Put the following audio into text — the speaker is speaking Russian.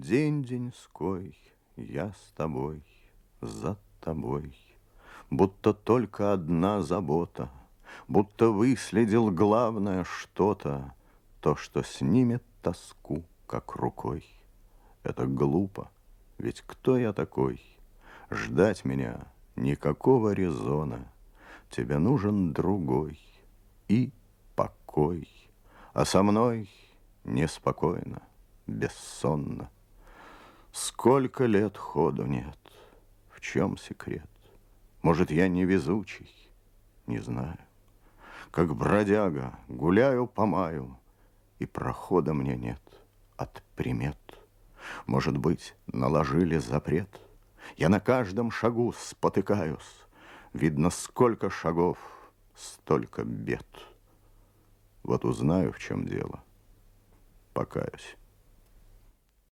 День деньской, я с тобой, за тобой, Будто только одна забота, Будто выследил главное что-то, То, что снимет тоску, как рукой. Это глупо, ведь кто я такой? Ждать меня никакого резона. Тебе нужен другой и покой, А со мной неспокойно, бессонно. Сколько лет ходу нет, в чем секрет? Может, я невезучий, не знаю. Как бродяга гуляю по маю, И прохода мне нет от примет. Может быть, наложили запрет. Я на каждом шагу спотыкаюсь. Видно, сколько шагов, столько бед. Вот узнаю, в чем дело, покаюсь.